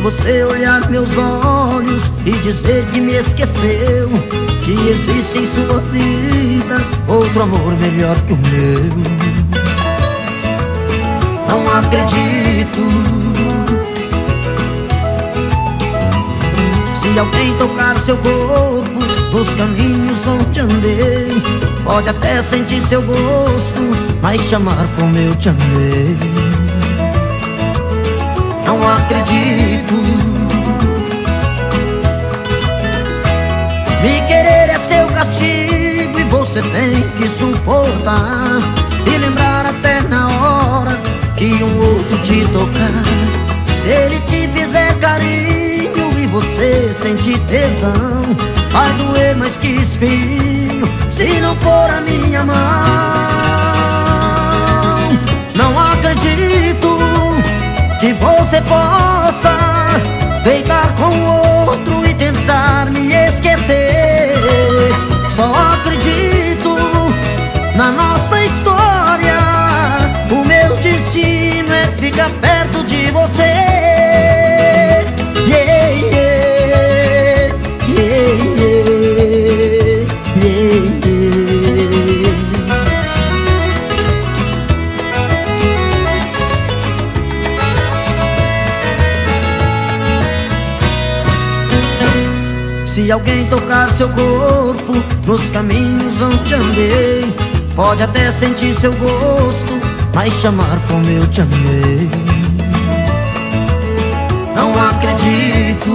você olhar meus olhos e dizer que me esqueceu Que existe em sua vida outro amor melhor que o meu. Não acredito. Se alguém tocar seu corpo nos caminhos onde andei Pode até sentir seu gosto, mas chamar como eu te amei Não acredito. Me querer é seu castigo e você tem que suportar E lembrar até na hora que um outro te tocar. Se ele te fizer carinho e você sentir tesão Vai doer mais que espinho. Se não for a minha mão você possa Deitar com outro e tentar me esquecer. Só acredito Na nossa história. O meu destino é ficar perto de você Se alguém tocar seu corpo nos caminhos onde andei Pode até sentir seu gosto, mas chamar como eu te amei. Não acredito.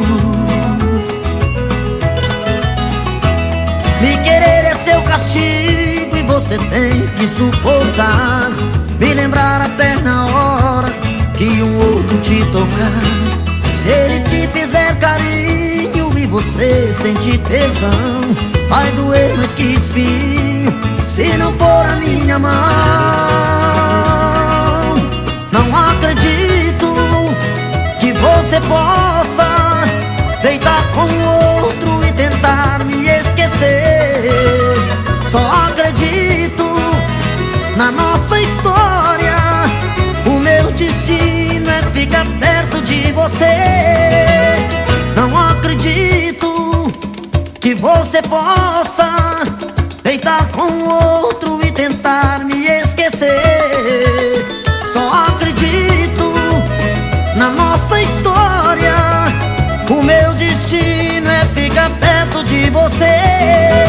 Me querer é seu castigo e você tem que suportar. Me lembrar até na hora que um outro te tocar. Se ele te fizer carinho você sente tesão. Vai doer mais que espinho Se não for a minha mão. Não acredito Que você possa Deitar com outro e tentar me esquecer. Só acredito Na nossa história. O meu destino é ficar perto de você que você possa deitar com outro e tentar me esquecer. Só acredito na nossa história. O meu destino é ficar perto de você.